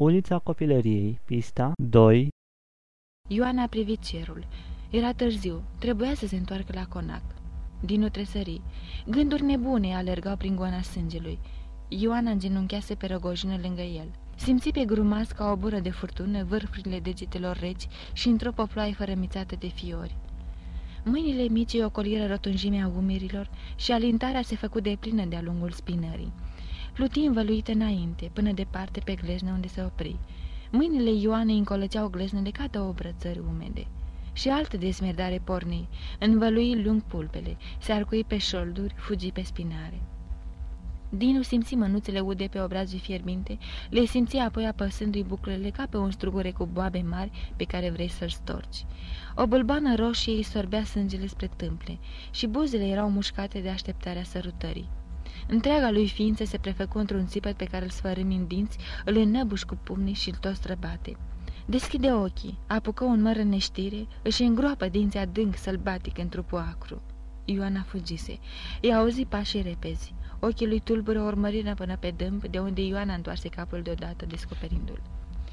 Ulița copilăriei, pista 2 Ioana a privit cerul. Era târziu, trebuia să se întoarcă la conac. Dinu tresări. Gânduri nebune alergau prin goana sângelui. Ioana îngenunchease pe răgojină lângă el. Simți pe grumas ca o bură de furtună vârfurile degetelor reci și într-o poploaie fărămițată de fiori. Mâinile mici ocoliră rotunjimea umerilor și alintarea se făcu de plină de-a lungul spinării. Pluti învăluită înainte, până departe pe gleznă unde se opri. Mâinile Ioanei încolăceau gleznele ca două brățări umede. Și altă desmerdare porni, învălui lung pulpele, se arcui pe șolduri, fugi pe spinare. Dinu simți mânuțele ude pe obrazii fierbinte, le simți apoi apăsându-i buclele ca pe un strugure cu boabe mari pe care vrei să-l storci. O bălbană roșie îi sorbea sângele spre tâmple și buzele erau mușcate de așteptarea sărutării. Întreaga lui ființă se prefăcu într-un țipăt pe care îl sfărâmi în dinți, îl înnăbuși cu pumnii și îl tot străbate. Deschide ochii, apucă un măr în neștire, își îngroapă dinții adânc sălbatic în trupul acru. Ioana fugise. I-a auzit pașii repezi. Ochii lui tulbură urmărină până pe dâmp, de unde Ioana întoarse capul deodată, descoperindu-l.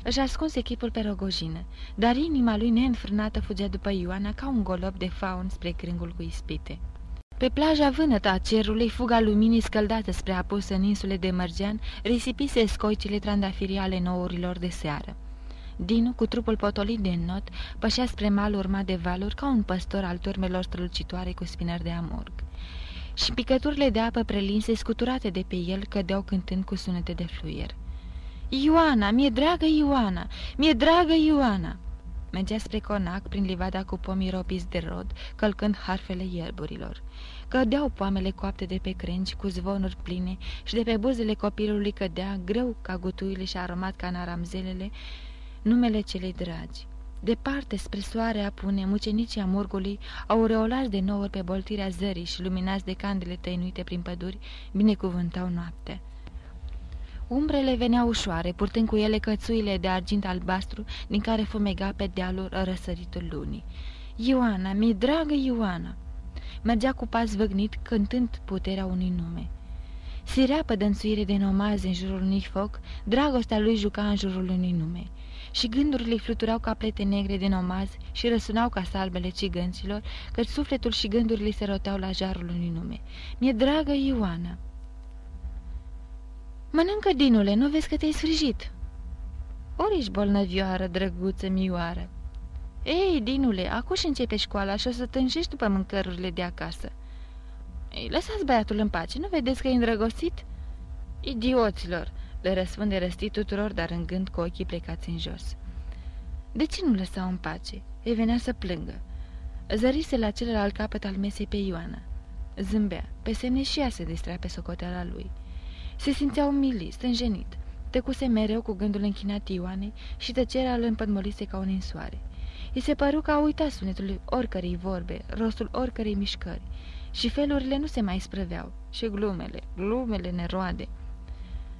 Își ascuns echipul pe rogojină, dar inima lui neînfrânată fugea după Ioana ca un golop de faun spre crângul cu ispite. Pe plaja vânătă a cerului, fuga luminii scăldată spre apus în insule de mărgean, risipise scoicile trandafirii ale nourilor de seară. Dinu, cu trupul potolit de not, pășea spre mal urmat de valuri ca un păstor al turmelor strălucitoare cu spinări de amurg. Și picăturile de apă prelinse, scuturate de pe el, cădeau cântând cu sunete de fluier. Ioana, mi-e dragă Ioana, mi-e dragă Ioana!" Mergea spre conac, prin livada cu pomii ropiți de rod, călcând harfele ierburilor. Cădeau poamele coapte de pe crengi, cu zvonuri pline, și de pe buzele copilului cădea, greu ca gutuile și aromat ca naramzelele, numele celei dragi. Departe, spre soare apune, mucenicii amurgului, aureolați de nouă pe boltirea zării și luminați de candele tăinuite prin păduri, binecuvântau noaptea. Umbrele veneau ușoare, purtând cu ele cățuile de argint albastru, din care fumega pe dealul răsăritul lunii. Ioana, mi dragă Ioana! Mergea cu pas văgnit, cântând puterea unui nume. Sirea pădănțuire de nomazi în jurul unui foc, dragostea lui juca în jurul unui nume. Și gândurile fluturau ca plete negre de nomazi și răsunau ca salbele cigânților, căci sufletul și gândurile se roteau la jarul unui nume. Mi-e dragă Ioana! Mănâncă, dinule, nu vezi că te-ai sfrijit?" Ori ești bolnăvioară, drăguță mioară." Ei, dinule, acuși începe școala și o să tânjești după mâncărurile de acasă." Ei, lăsați băiatul în pace, nu vedeți că e îndrăgostit?" Idioților!" le răspunde răstit tuturor, dar în gând cu ochii plecați în jos. De ce nu lăsau în pace? Ei venea să plângă. Zărise la celălalt capăt al mesei pe Ioana. Zâmbea, pe semne și ea se distrea pe socoteala lui. Se simțea umilit, stânjenit. Tăcuse mereu cu gândul închinat Ioanei și tăcerea îl împădmolise ca un însoare. I se păru că a uitat sunetul oricărei vorbe, rostul oricărei mișcări. Și felurile nu se mai sprăveau. Și glumele, glumele neroade.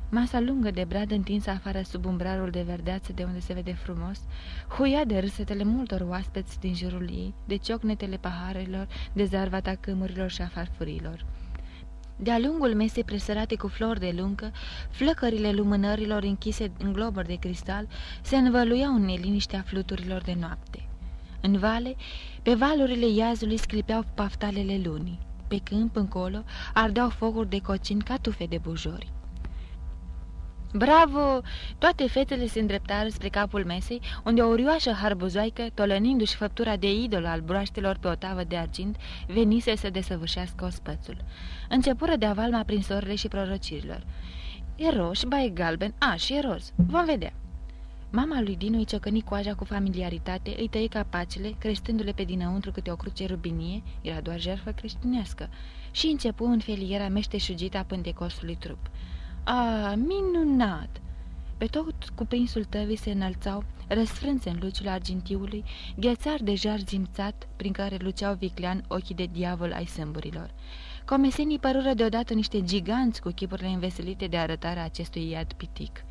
Masa lungă de brad întinsă afară sub umbrarul de verdeață de unde se vede frumos, huia de râsetele multor oaspeți din jurul ei, de ciocnetele paharelor, de zarvata câmurilor și a farfurilor. De-a lungul mesei presărate cu flori de luncă, flăcările lumânărilor închise în globuri de cristal se învăluiau în neliniștea fluturilor de noapte. În vale, pe valurile iazului sclipeau paftalele lunii. Pe câmp, încolo, ardeau focuri de cocin ca tufe de bujori. Bravo! Toate fetele se îndreptară spre capul mesei, unde o urioașă harbuzoaică, tolănindu-și făptura de idol al broaștelor pe o tavă de argint, venise să desăvârșească ospățul. Începură de avalma prin sorile și prorocirilor. E roș, ba e galben, a, și e roz. Vom vedea. Mama lui Dinu îi ciocăni coaja cu familiaritate, îi tăie capacele, creștându-le pe dinăuntru câte o cruce rubinie, era doar jertfă creștinească, și începu în feliera meșteșugită a pântecostului trup. A, minunat! Pe tot cuprinsul tăvii se înălțau, răsfrânse în lucile argintiului, ghețar de jar zimțat, prin care luceau viclean ochii de diavol ai sâmburilor. Comesenii părură deodată niște giganți cu chipurile înveselite de arătarea acestui iad pitic.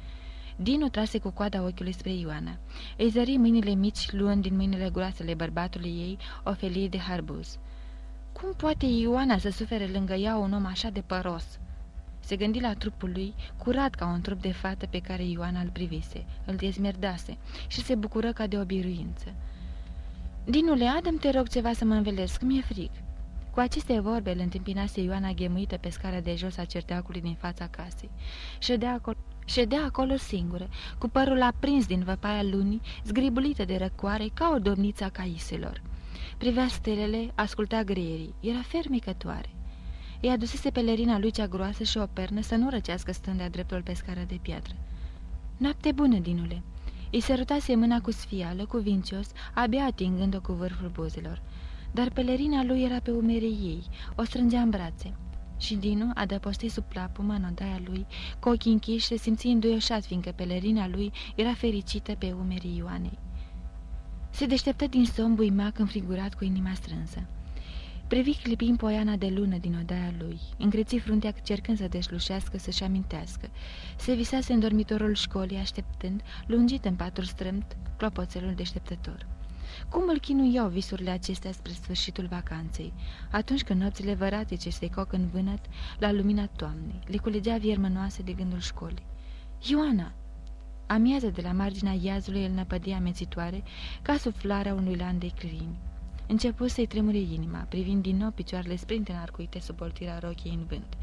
Dinu trase cu coada ochiului spre Ioana. Îi zări mâinile mici, luând din mâinile groasele bărbatului ei o felie de harbuz. Cum poate Ioana să sufere lângă ea un om așa de păros?" Se gândi la trupul lui, curat ca un trup de fată pe care Ioana îl privise, îl dezmerdase și se bucură ca de o biruință. Dinule, adăm te rog ceva să mă învelesc, mi-e frig." Cu aceste vorbe îl întâmpinase Ioana ghemuită pe scara de jos a certeacului din fața casei. Ședea acolo, ședea acolo singură, cu părul aprins din văpaia lunii, zgribulită de răcoare ca o domniță a caiselor. Privea stelele, asculta greierii, era fermecătoare. Îi adusese pelerina lui cea groasă și o pernă să nu răcească stând de-a dreptul pe scara de piatră. Noapte bună, Dinule!" Îi sărutase mâna cu sfială, cuvincios, abia atingând-o cu vârful buzelor. Dar pelerina lui era pe umerii ei, o strângea în brațe. Și Dinu, adăpostit sub plapumă în odaia lui, cu ochii închiși, se simți înduioșat, fiindcă pelerina lui era fericită pe umerii Ioanei. Se deșteptă din somn buimac înfrigurat cu inima strânsă. Privi clipind poiana de lună din odaia lui, încreți fruntea cercând să deslușească, să-și amintească. Se visase în dormitorul școlii, așteptând, lungit în patru strâmt, clopoțelul deșteptător. Cum îl chinuiau visurile acestea spre sfârșitul vacanței, atunci când nopțile văratice se coc în vânăt la lumina toamnei, le culegea viermănoase de gândul școlii. Ioana! Amiază de la marginea iazului îl năpădea amețitoare ca suflarea unui lan de crini. Început să-i tremure inima, privind din nou picioarele sprinte înarcuite sub boltirea rochiei în vânt.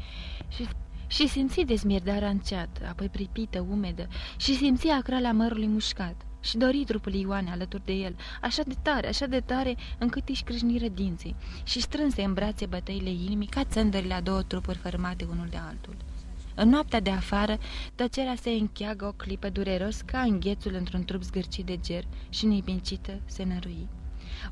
Și, și simți dezmierdarea înceată, apoi pripită, umedă, și simți acralea mărului mușcat. Și dori trupul Ioane alături de el, așa de tare, așa de tare, încât își crâșniră dinții și strânse în brațe bătăile inimii ca țândările a două trupuri fărmate unul de altul. În noaptea de afară, tăcerea se încheagă o clipă dureros ca înghețul într-un trup zgârcit de ger și nebincită se nărui.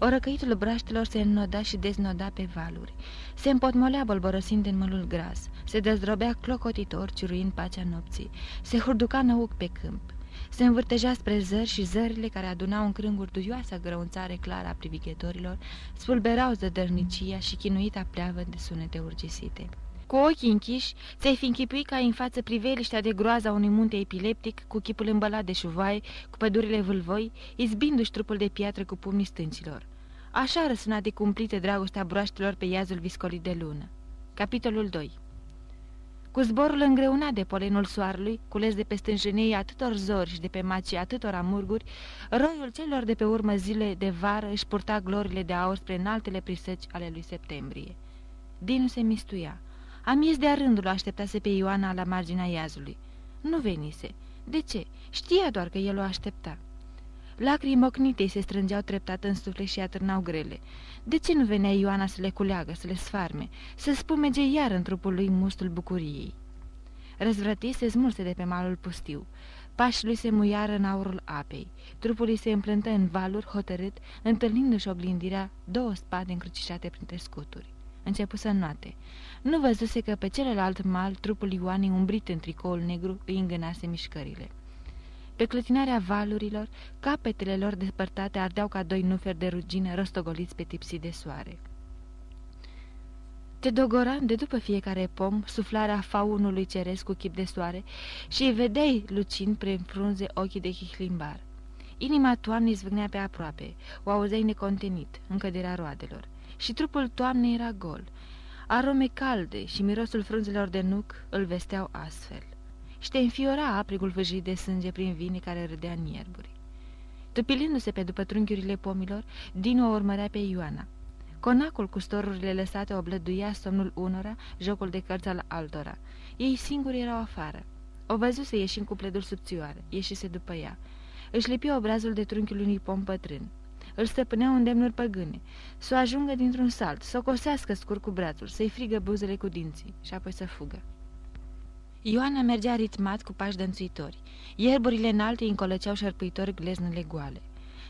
Orăcăitul braștelor se înnoda și deznoda pe valuri. Se împotmolea bolborosind în mălul gras. Se dezrobea clocotitor, ciuruind pacea nopții. Se hurduca năuc pe câmp. Se învârteja spre zări și zările care adunau în crânguri duioasa grăunțare clară a privighetorilor, spulberau zădărnicia și chinuita pleavă de sunete urgisite. Cu ochii închiși, ți-ai fi închipui ca în față priveliștea de groaza unui munte epileptic, cu chipul îmbălat de șuvaie, cu pădurile vâlvoi, izbindu-și trupul de piatră cu pumnii stâncilor. Așa răsuna de cumplite dragostea broaștelor pe iazul viscolit de lună. Capitolul 2 Cu zborul îngreunat de polenul soarelui, cules de pe stânjenei atâtor zori și de pe macii atâtor amurguri, roiul celor de pe urmă zile de vară își purta glorile de aur spre înaltele prisăci ale lui septembrie. Dinu se mistuia. Amiez de-a rândul așteptase pe Ioana la marginea iazului. Nu venise. De ce? Știa doar că el o aștepta. Lacrimi ocnitei se strângeau treptat în suflet și atârnau grele. De ce nu venea Ioana să le culeagă, să le sfarme, să spumege iar în trupul lui mustul bucuriei? Răzvrăti se smulse de pe malul pustiu. Pașii lui se muiară în aurul apei. Trupul lui se împlântă în valuri hotărât, întâlnindu-și oglindirea două spade încrucișate printre scuturi. Începu să noate. Nu văzuse că pe celălalt mal trupul Ioanei umbrit în tricoul negru îi îngânase mișcările. Pe clătinarea valurilor, capetele lor despărtate ardeau ca doi nuferi de rugină rostogoliți pe tipsii de soare. Te dogora de după fiecare pom suflarea faunului ceresc cu chip de soare și îi vedeai lucind prin frunze ochii de chihlimbar. Inima toamnei zvâgnea pe aproape, o auzeai necontenit, în căderea roadelor, și trupul toamnei era gol. Arome calde și mirosul frunzelor de nuc îl vesteau astfel și te înfiora aprigul văjit de sânge prin vine care râdea în ierburi. Tupilindu-se pe după trunchiurile pomilor, Dinu o urmărea pe Ioana. Conacul cu storurile lăsate oblăduia somnul unora, jocul de cărți al altora. Ei singuri erau afară. O văzuse ieșind cu pledul subțioară, ieșise după ea. Își lipi obrazul de trunchiul unui pom pătrân. Îl stăpâneau îndemnuri păgâne, să o ajungă dintr-un salt, să o cosească scur cu brațul, să-i frigă buzele cu dinții și apoi să fugă. Ioana mergea ritmat cu pași dănțuitori. Ierburile înalte încolăceau șerpuitori gleznele goale.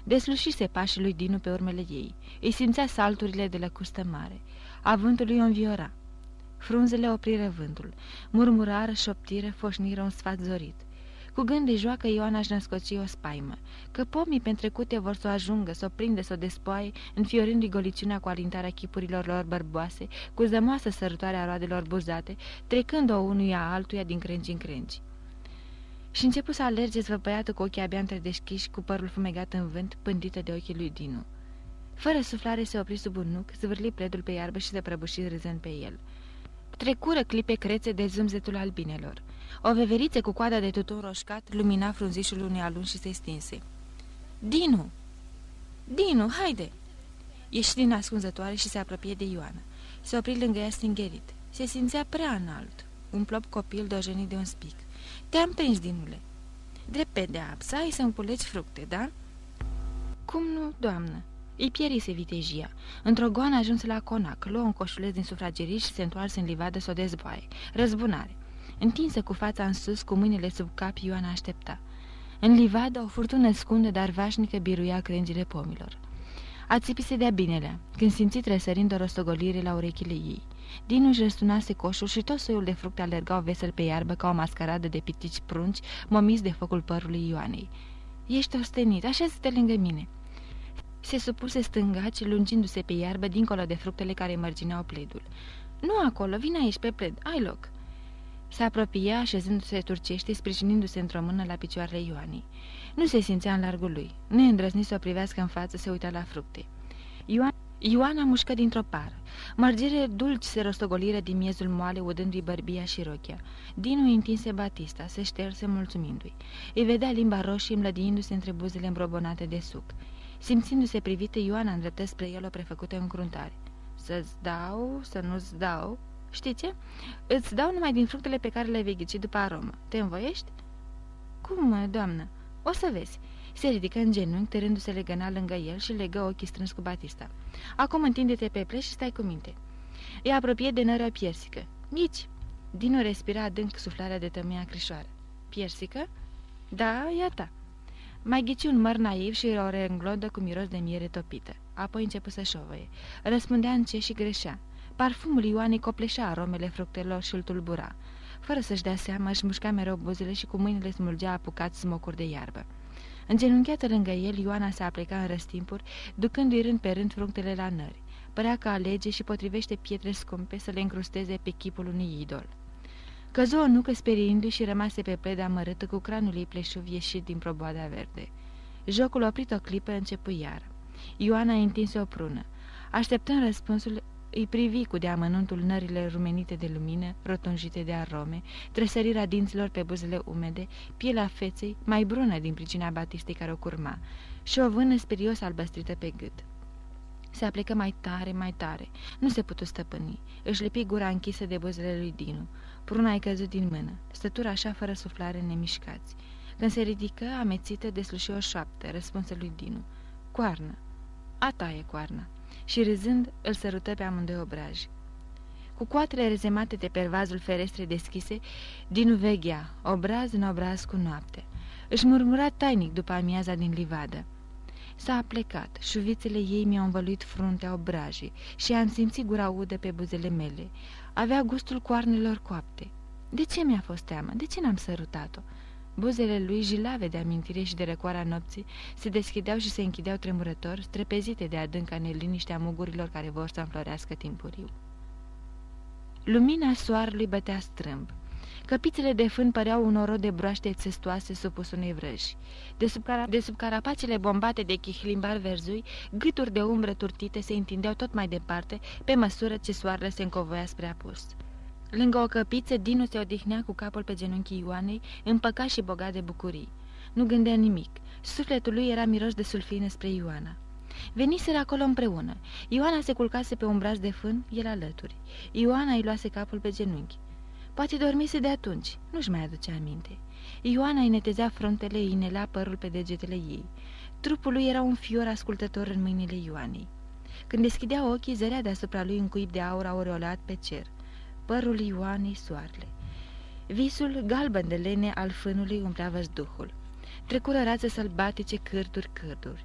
Deslușise pașii lui Dinu pe urmele ei. Îi simțea salturile de lăcustă mare. Avântul lui o înviora. Frunzele opriră vântul. Murmurară, șoptiră, foșniră un sfat zorit. Cu gând de joacă Ioana își născoci o spaimă, că pomii pentrecute vor să o ajungă, să o prinde, să o despoaie, înfiorind rigoliciunea cu alintarea chipurilor lor bărboase, cu zămoasă sărătoarea roadelor buzate, trecând-o unuia altuia din crengi în crengi. Și începu să alerge zvăpăiată cu ochii abia întredeschiși, cu părul fumegat în vânt, pândită de ochii lui Dinu. Fără suflare se opri sub un nuc, zvârli pledul pe iarbă și se prăbuși râzând pe el. Trecură clipe crețe de zâmzetul albinelor. O veveriță cu coada de tutun roșcat lumina frunzișul unui alun și se stinse. Dinu! Dinu, haide!" Ieși din ascunzătoare și se apropie de Ioana. Se opri lângă ea stingerit. Se simțea prea înalt. Un plop copil dojenit de un spic. Te-am prins, Dinule!" Drept pedeapsa, ai să împuleți fructe, da?" Cum nu, doamnă?" Îi pierise vitejia. Într-o goană ajuns la conac, luă un coșuleț din sufragerii și se întoarse în livadă să o dezboaie. Răzbunare. Întinsă cu fața în sus, cu mâinile sub cap, Ioana aștepta. În livadă, o furtună scundă, dar vașnică, biruia crengile pomilor. Ațipise de-a binelea, când simți tresărind o rostogolire la urechile ei. Dinu își răstunase coșul și tot soiul de fructe alergau vesel pe iarbă ca o mascaradă de pitici prunci, momiți de focul părului Ioanei. Ești ostenit, așa te lângă mine." Se supuse stângaci, lungindu-se pe iarbă, dincolo de fructele care mărgineau pledul. Nu acolo, vine aici pe pled, ai loc." Se apropia, așezându-se turcește, sprijinindu-se într-o mână la picioarele Ioanei. Nu se simțea în largul lui. Neîndrăznit să o privească în față, se uita la fructe. Ioan... Ioana mușcă dintr-o pară. Mărgire dulci se rostogoliră din miezul moale, udându-i bărbia și rochia. Dinu întinse Batista, se șterse mulțumindu-i. Îi vedea limba roșie mlădiindu-se între buzele îmbrobonate de suc. Simțindu-se privită, Ioana îndreptă spre el o prefăcută încruntare. Să-ți dau, să nu-ți dau, Știi ce? Îți dau numai din fructele pe care le vei ghici după aromă. Te învoiești?" Cum, doamnă? O să vezi." Se ridică în genunchi, tărându-se legăna lângă el și legă ochii strâns cu Batista. Acum întinde-te pe pleș și stai cu minte." E apropie de nără piersică. Nici. Dinu respira adânc suflarea de tămâia crișoară. Piersică? Da, iată. Mai ghici un măr naiv și o reînglodă cu miros de miere topită. Apoi începu să șovăie. Răspundea în ce și greșea. Parfumul Ioanei copleșea aromele fructelor și îl tulbura. Fără să-și dea seama, își mușca mereu buzele și cu mâinile smulgea apucat smocuri de iarbă. Îngenunchiată lângă el, Ioana se apleca în răstimpuri, ducându-i rând pe rând fructele la nări. Părea că alege și potrivește pietre scumpe să le încrusteze pe chipul unui idol. Căzu o nucă speriindu-i și rămase pe pleda mărâtă cu cranul ei pleșuv ieșit din proboada verde. Jocul oprit o clipă începu iar. Ioana întinse o prună. Așteptând răspunsul, îi privi cu deamănuntul nările rumenite de lumină, rotunjite de arome, tresărirea dinților pe buzele umede, pielea feței, mai brună din pricina batistei care o curma, și o vână sperios albăstrită pe gât. Se aplecă mai tare, mai tare. Nu se putu stăpâni. Își lipi gura închisă de buzele lui Dinu. Pruna i căzut din mână. Stătura așa fără suflare nemișcați. Când se ridică, amețită, desluși o șoaptă, răspunsă lui Dinu. Coarnă. A ta e coarna și râzând îl sărută pe amândoi obraji. Cu coatele rezemate de pervazul ferestre deschise, din veghea, obraz în obraz cu noapte. Își murmura tainic după amiaza din livadă. S-a plecat, șuvițele ei mi-au învăluit fruntea obrajii și am simțit gura udă pe buzele mele. Avea gustul coarnelor coapte. De ce mi-a fost teamă? De ce n-am sărutat-o? Buzele lui, jilave de amintire și de răcoarea nopții, se deschideau și se închideau tremurător, strepezite de adânca neliniștea mugurilor care vor să înflorească timpuriu. Lumina soarelui bătea strâmb. Căpițele de fân păreau un orod de broaște țestoase supus unei vrăji. De sub, cara de sub carapacele bombate de chihlimbar verzui, gâturi de umbră turtite se întindeau tot mai departe, pe măsură ce soarele se încovoia spre apus. Lângă o căpiță, Dinu se odihnea cu capul pe genunchii Ioanei, împăcat și bogat de bucurii. Nu gândea nimic. Sufletul lui era miros de sulfine spre Ioana. Veniseră acolo împreună. Ioana se culcase pe un braț de fân, el alături. Ioana îi luase capul pe genunchi. Poate dormise de atunci, nu-și mai aducea aminte. Ioana îi netezea frontele, îi inelea părul pe degetele ei. Trupul lui era un fior ascultător în mâinile Ioanei. Când deschidea ochii, zărea deasupra lui un cuib de aur aureolat pe cer părul Ioanei soarele. Visul galben de lene al fânului umplea văzduhul. Trecură rațe sălbatice, cârduri, cârduri.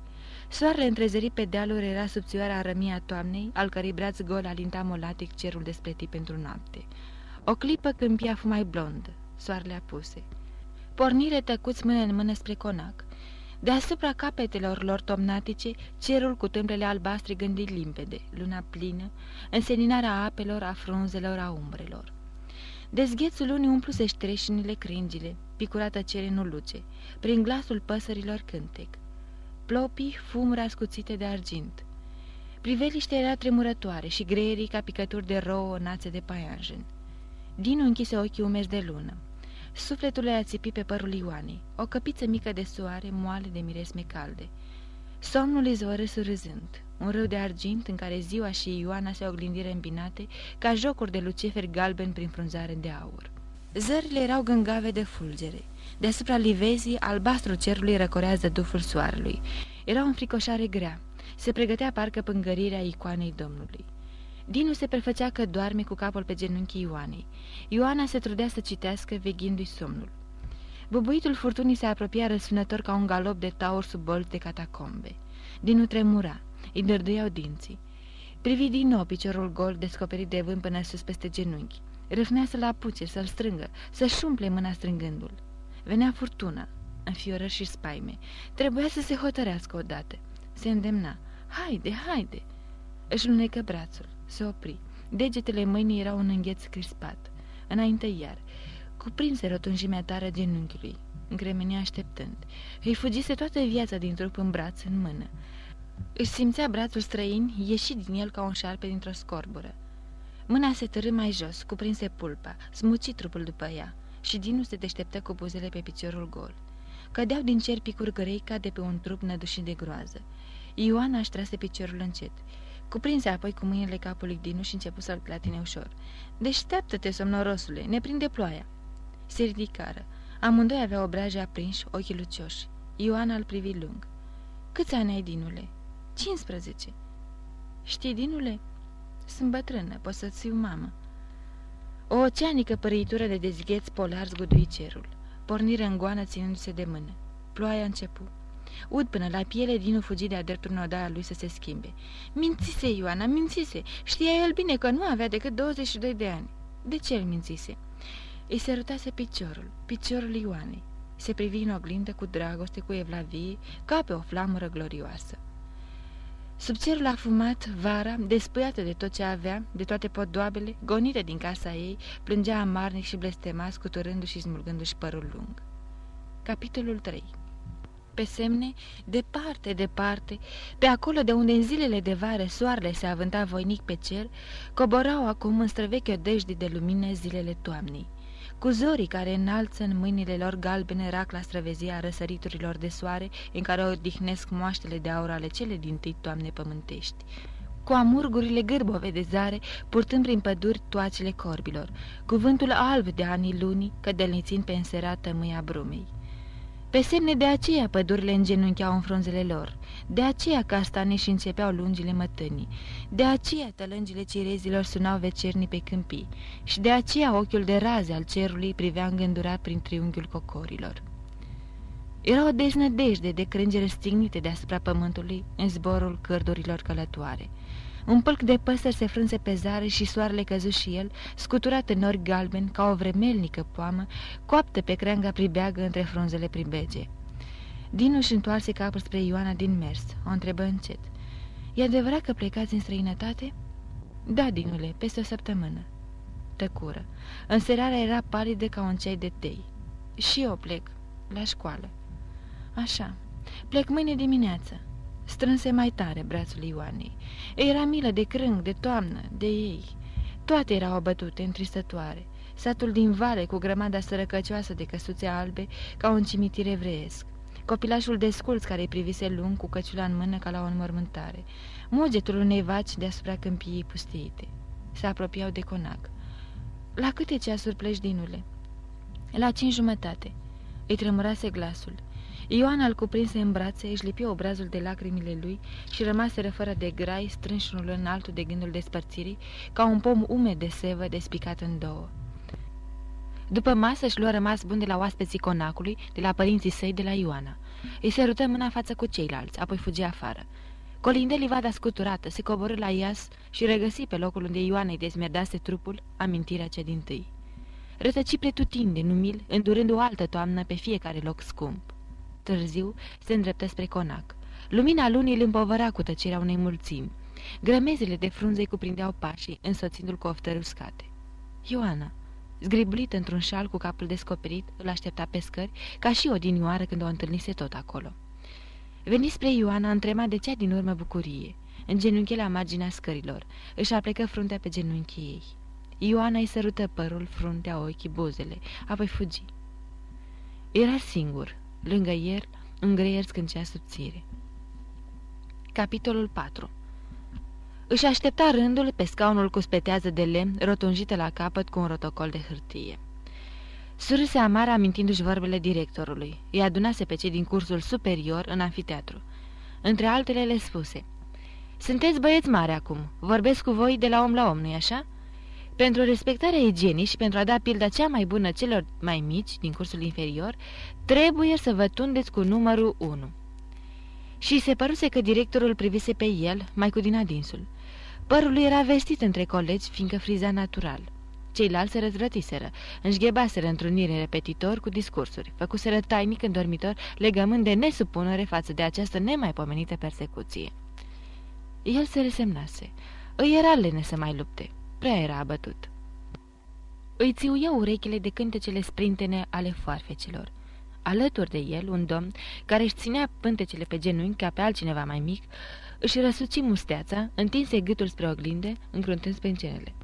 Soarele întrezărit pe dealuri era subțioara rămia toamnei, al cărei braț gol alinta molatic cerul despletit pentru noapte. O clipă câmpia fumai blond, soarele apuse. Pornire tăcuți mână în mână spre conac. Deasupra capetelor lor tomnatice, cerul cu tâmplele albastre gândit limpede, luna plină, înseninarea apelor, a frunzelor, a umbrelor. Dezghețul lunii umpluse ștreșinile cringile, picurată cere nu luce, prin glasul păsărilor cântec. Plopii fumuri ascuțite de argint. Priveliște era tremurătoare și greierii ca picături de rouă națe de paianjen. Dinu închise ochii umezi de lună. Sufletul le țipi pe părul Ioanei, o căpiță mică de soare, moale de miresme calde. Somnul izvoră surâzând, un râu de argint în care ziua și Ioana se oglindiră îmbinate ca jocuri de luciferi galben prin frunzare de aur. Zările erau gângave de fulgere. Deasupra livezii, albastru cerului răcorează duful soarelui. Era o înfricoșare grea. Se pregătea parcă pângărirea icoanei Domnului. Dinu se prefăcea că doarme cu capul pe genunchii Ioanei. Ioana se trudea să citească, veghindu-i somnul. Bubuitul furtunii se apropia răsunător ca un galop de taur sub bolți de catacombe. Dinu tremura, îi dărduiau dinții. Privi din nou piciorul gol descoperit de vânt până sus peste genunchi. Râfnea să-l apuce, să-l strângă, să-și umple mâna strângându-l. Venea furtuna, înfiorări și spaime. Trebuia să se hotărească odată. Se îndemna. Haide, haide! Își lunecă brațul. Se opri. Degetele mâinii erau un îngheț crispat. Înainte iar. Cuprinse rotunjimea tare genunchiului. Încremenea așteptând. Îi fugise toată viața din trup în braț, în mână. Își simțea brațul străin ieși din el ca un șarpe dintr-o scorbură. Mâna se târâ mai jos, cuprinse pulpa, smuci trupul după ea și Dinu se deșteptă cu buzele pe piciorul gol. Cădeau din cer picuri grei ca de pe un trup nădușit de groază. Ioana își trase piciorul încet. Cuprinse apoi cu mâinile capului Dinu și începu să-l clatine ușor. Deșteaptă-te, somnorosule, ne prinde ploaia. Se ridicară. Amândoi aveau obraje aprinși, ochii lucioși. Ioana îl privi lung. Câți ani ai, Dinule?" 15." Știi, Dinule?" Sunt bătrână, pot să-ți fiu mamă." O oceanică părăitură de dezgheț polar zgudui cerul. Porniră în goană ținându-se de mână. Ploaia începu. Ud până la piele, Dinu fugi de-a dreptul în odaia lui să se schimbe. Mințise, Ioana, mințise. Știa el bine că nu avea decât 22 de ani. De ce îl mințise? Îi se rutase piciorul, piciorul Ioanei. Se privi în oglindă cu dragoste, cu evlavie, ca pe o flamură glorioasă. Sub cerul afumat, vara, despăiată de tot ce avea, de toate podoabele, gonită din casa ei, plângea amarnic și blestema, scuturându-și și smulgându-și părul lung. Capitolul 3 Pe semne, departe, departe, pe acolo de unde în zilele de vară soarele se avânta voinic pe cer, coborau acum în străvechi odejde de lumină zilele toamnei. Cu zorii care înalță în mâinile lor galbene racla străvezia răsăriturilor de soare în care odihnesc moaștele de aur ale cele din tâi toamne pământești. Cu amurgurile gârbove de zare, purtând prin păduri toacele corbilor, cuvântul alb de anii lunii, cădălnițind pe înserată mâia brumei. Pe semne de aceea pădurile îngenuncheau în frunzele lor, de aceea castane și începeau lungile mătănii, de aceea tălângile cirezilor sunau vecernii pe câmpii și de aceea ochiul de raze al cerului privea îngândurat prin triunghiul cocorilor. Era o deznădejde de crângere stignite deasupra pământului în zborul cărdurilor călătoare. Un pălc de păsări se frânse pe zare și soarele căzu și el, scuturat în nori galben ca o vremelnică poamă, coaptă pe creanga pribeagă între frunzele pribege. Dinu își întoarse capul spre Ioana din mers, o întrebă încet. E adevărat că plecați în străinătate?" Da, Dinule, peste o săptămână." Tăcură. Înserarea era palidă ca un ceai de tei. Și eu plec, la școală." Așa, plec mâine dimineață." Strânse mai tare brațul Ioanei. Era milă de crâng, de toamnă, de ei. Toate erau abătute, întristătoare. Satul din vale cu grămada sărăcăcioasă de căsuțe albe, ca un cimitir evreiesc. Copilașul de sculț care îi privise lung cu căciula în mână ca la o înmormântare. Mugetul unei vaci deasupra câmpiei pustiite. Se apropiau de conac. La câte ceasuri pleci, Dinule?" La cinci jumătate." Îi tremurase glasul. Ioana îl cuprinse în brațe, își lipi obrazul de lacrimile lui și rămaseră fără de grai, strânși unul în altul de gândul despărțirii, ca un pom umed de sevă despicat în două. După masă își luă rămas bun de la oaspeții conacului, de la părinții săi, de la Ioana. Îi se rută mâna față cu ceilalți, apoi fugi afară. Colinde livada scuturată, se coborâ la ias și regăsi pe locul unde Ioana îi dezmerdase trupul amintirea cea din tâi. Rătăci pretutinde, numil, îndurând o altă toamnă pe fiecare loc scump. Târziu se îndreptă spre conac. Lumina lunii îl împovăra cu tăcerea unei mulțimi. Grămezile de frunze cuprindeau pașii, însoțindu-l cu oftări uscate. Ioana, zgribulit într-un șal cu capul descoperit, îl aștepta pe scări, ca și o dinioară când o întâlnise tot acolo. Veni spre Ioana, întrema de cea din urmă bucurie. În genunchi la marginea scărilor. Își aplecă fruntea pe genunchii ei. Ioana îi sărută părul, fruntea, ochii, buzele, apoi fugi. Era singur. Lângă el, un greier scâncea subțire. Capitolul 4 Își aștepta rândul pe scaunul cu spetează de lemn, rotunjită la capăt cu un rotocol de hârtie. Surâse amar amintindu-și vorbele directorului. Îi adunase pe cei din cursul superior în anfiteatru. Între altele le spuse Sunteți băieți mari acum. Vorbesc cu voi de la om la om, nu-i așa?" Pentru respectarea igienii și pentru a da pilda cea mai bună celor mai mici din cursul inferior, trebuie să vă tundeți cu numărul 1. Și se păruse că directorul privise pe el, mai cu din adinsul. Părul lui era vestit între colegi, fiindcă friza natural. Ceilalți se răzvrătiseră, înșghebaseră întrunire repetitor cu discursuri, făcuseră tainic în dormitor legământ de nesupunere față de această nemaipomenită persecuție. El se resemnase. Îi era lene să mai lupte. Prea era abătut. Îi țiuia urechile de cântecele sprintene ale foarfecelor. Alături de el, un domn, care își ținea pântecele pe genunchi ca pe altcineva mai mic, își răsuci musteața, întinse gâtul spre oglinde, încruntând spencenele.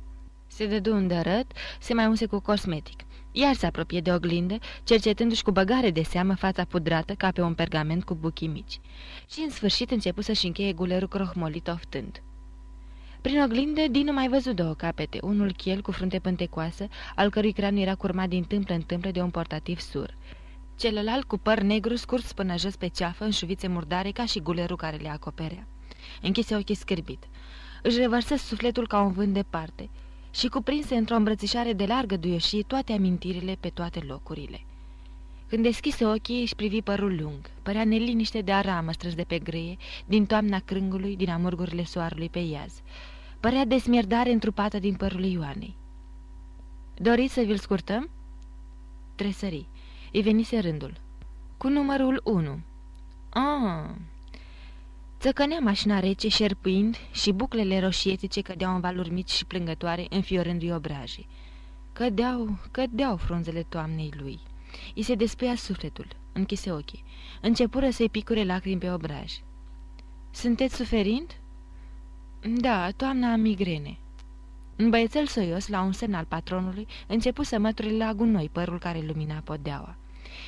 Se dădu un dărăt, se mai unse cu cosmetic. Iar se apropie de oglindă, cercetându-și cu băgare de seamă fața pudrată ca pe un pergament cu buchii mici. Și în sfârșit începu să-și încheie gulerul crohmolit oftând. Prin oglindă, Dinu mai văzut două capete, unul chiel cu frunte pântecoasă, al cărui craniu era curmat din tâmplă în tâmplă de un portativ sur. Celălalt cu păr negru scurs până jos pe ceafă, în șuvițe murdare ca și gulerul care le acoperea. Închise ochii scârbit. Își revărsă sufletul ca un vânt departe și cuprinse într-o îmbrățișare de largă duioșie toate amintirile pe toate locurile. Când deschise ochii, își privi părul lung. Părea neliniște de aramă strâns de pe greie, din toamna crângului, din amurgurile soarelui pe iaz. Părea desmierdare întrupată din părul Ioanei. Doriți să vi-l scurtăm?" Tresări. Îi venise rândul. Cu numărul 1. Ah! Țăcănea mașina rece, șerpuind și buclele roșietice cădeau în valuri mici și plângătoare, înfiorându-i obrajii. Cădeau, cădeau frunzele toamnei lui. I se despăia sufletul, închise ochii. Începură să-i picure lacrimi pe obraj. Sunteți suferind?" Da, toamna am migrene." Un băiețel soios, la un semn al patronului, începu să mături la gunoi părul care lumina podeaua.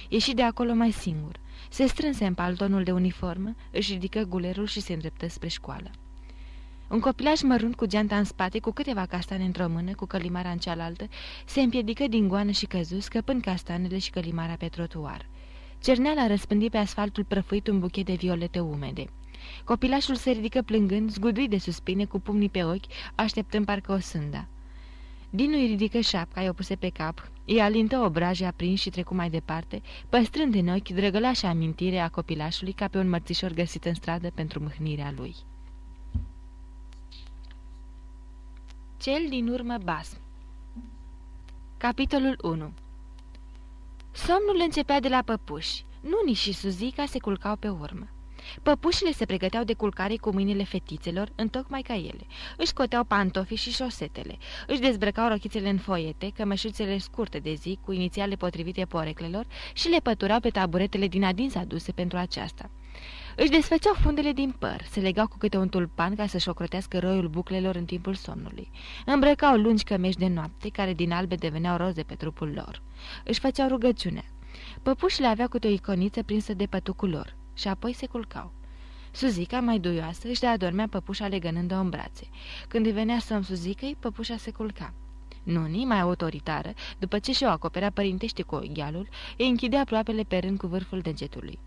Ieși de acolo mai singur. Se strânse în paltonul de uniformă, își ridică gulerul și se îndreptă spre școală. Un copilaj mărunt cu geanta în spate, cu câteva castane într-o mână, cu călimara în cealaltă, se împiedică din goană și căzu, scăpând castanele și călimara pe trotuar. Cerneala răspândi pe asfaltul prăfuit un buchet de violete umede. Copilașul se ridică plângând, zgudui de suspine, cu pumnii pe ochi, așteptând parcă o sânda. Dinu îi ridică șapca, i-o puse pe cap, îi alintă obraje aprins și trecu mai departe, păstrând în ochi drăgălașa amintire a copilașului ca pe un mărțișor găsit în stradă pentru mâhnirea lui. Cel din urmă bas Capitolul 1 Somnul începea de la păpuși. Nuni și Suzica se culcau pe urmă. Păpușile se pregăteau de culcare cu mâinile fetițelor, întocmai ca ele. Își scoteau pantofii și șosetele. Își dezbrăcau rochițele în foiete, cămășuțele scurte de zi, cu inițiale potrivite poreclelor, și le păturau pe taburetele din adins aduse pentru aceasta. Își desfăceau fundele din păr, se legau cu câte un tulpan ca să-și ocrotească roiul buclelor în timpul somnului. Îmbrăcau lungi cămeși de noapte, care din albe deveneau roze pe trupul lor. Își făceau rugăciunea. Păpușile aveau câte o iconiță prinsă de pătucul lor și apoi se culcau. Suzica, mai duioasă, își adormea păpușa legănând-o în brațe. Când îi venea somn Suzicăi, păpușa se culca. Nuni, mai autoritară, după ce și-o acoperea părintește cu oghialul, îi închidea aproapele pe rând cu vârful degetului.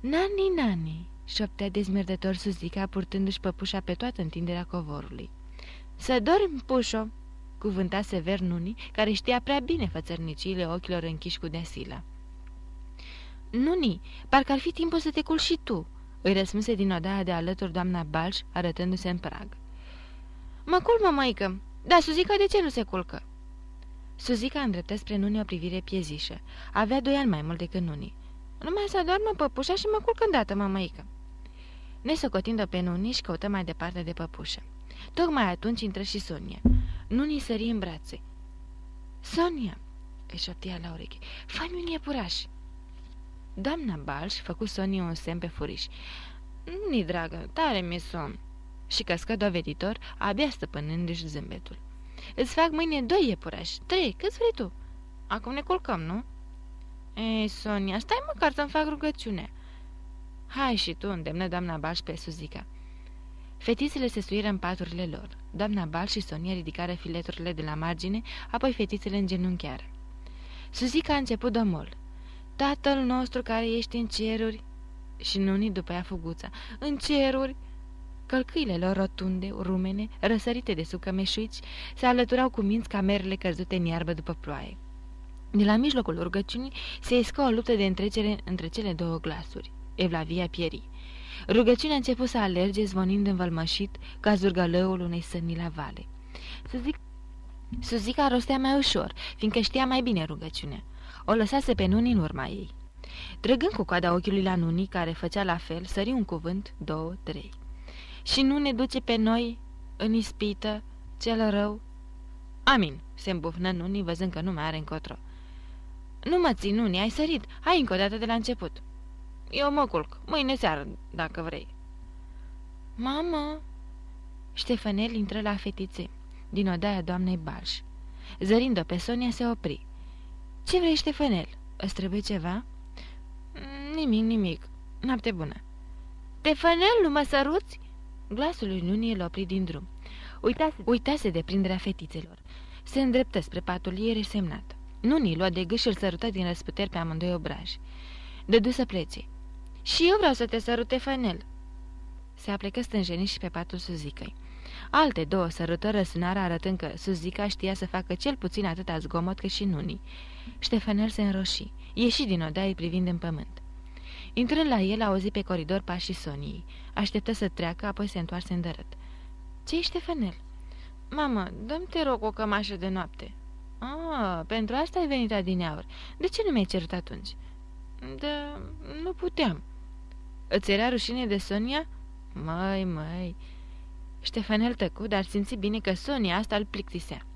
Nani, nani!" șoptea dezmierdător Suzica, purtându-și păpușa pe toată întinderea covorului. Să dormi, pușo!" cuvânta sever Nuni, care știa prea bine fățărniciile ochilor închiși cu deasila. Nuni, parcă ar fi timpul să te culci și tu," îi răspunse din odaia de alături doamna Balș, arătându-se în prag. Mă culmă, măică, dar Suzica de ce nu se culcă?" Suzica îndreptă spre Nuni o privire piezișă. Avea doi ani mai mult decât Nuni. Numai să adormă păpușa și mă culc îndată, mămăică." Nesocotind-o pe Nuni și căută mai departe de păpușă. Tocmai atunci intră și Sonia. Nuni sări în brațe. Sonia!" își șoptia la ureche. Fă-mi un iepuraș!" Doamna Balș făcu Sonia un semn pe furiș. Nu-i dragă, tare mi somn." Și căscă doveditor, abia stăpânându-și zâmbetul. Îți fac mâine doi iepurași, trei, câți vrei tu. Acum ne culcăm, nu? Ei, Sonia, stai măcar să-mi fac rugăciune. Hai și tu, îndemnă doamna Balș pe Suzica. Fetițele se suiră în paturile lor. Doamna Balș și Sonia ridicară fileturile de la margine, apoi fetițele îngenunchiară. Suzica a început domol. Tatăl nostru care ești în ceruri... Și nunii după ea fuguța. În ceruri... Călcâile lor rotunde, rumene, răsărite de sub cămeșuici, se alăturau cu minți camerele căzute în iarbă după ploaie. De la mijlocul rugăciunii se iscă o luptă de întrecere între cele două glasuri. Evlavia pieri. Rugăciunea a început să alerge, zvonind învălmășit, ca zurgălăul unei săni la vale. Să zic, Suzica rostea mai ușor, fiindcă știa mai bine rugăciunea. O lăsase pe Nuni în urma ei. Trăgând cu coada ochiului la Nuni, care făcea la fel, sări un cuvânt, două, trei. Și nu ne duce pe noi în ispită cel rău? Amin, se îmbufnă Nuni, văzând că nu mai are încotro. Nu mă ții, Nuni, ai sărit. Hai încă o dată de la început. Eu mă culc. Mâine seară, dacă vrei." Mamă!" Ștefanel intră la fetițe, din odaia doamnei Balș. Zărind-o pe Sonia, se opri. Ce vrei, Ștefanel? Îți trebuie ceva?" Nimic, nimic. Noapte bună." Ștefanel, nu mă săruți?" Glasul lui Nuni îl opri din drum. Uitase, uitase de prinderea fetițelor. Se îndreptă spre patul ei resemnat. Nuni lua de gâș și îl sărută din răsputeri pe amândoi obraji. Dădu să plece. Și eu vreau să te sărute, Fanel." Se aplecă stânjenit și pe patul Suzicăi. Alte două sărutări răsunară arătând că Suzica știa să facă cel puțin atâta zgomot cât și Nunii. Ștefanel se înroși, ieși din odaie privind în pământ. Intrând la el, auzi pe coridor pașii Soniei. Așteptă să treacă, apoi se întoarse în dărât. Ce-i Ștefanel?" Mamă, dăm te rog o cămașă de noapte." Ah, pentru asta ai venit adineauri. De ce nu mi-ai cerut atunci?" Da, nu puteam." Îți era rușine de Sonia?" Măi, măi." Ștefanel tăcu, dar simți bine că Sonia asta îl plictisea.